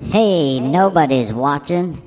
Hey, nobody's watching.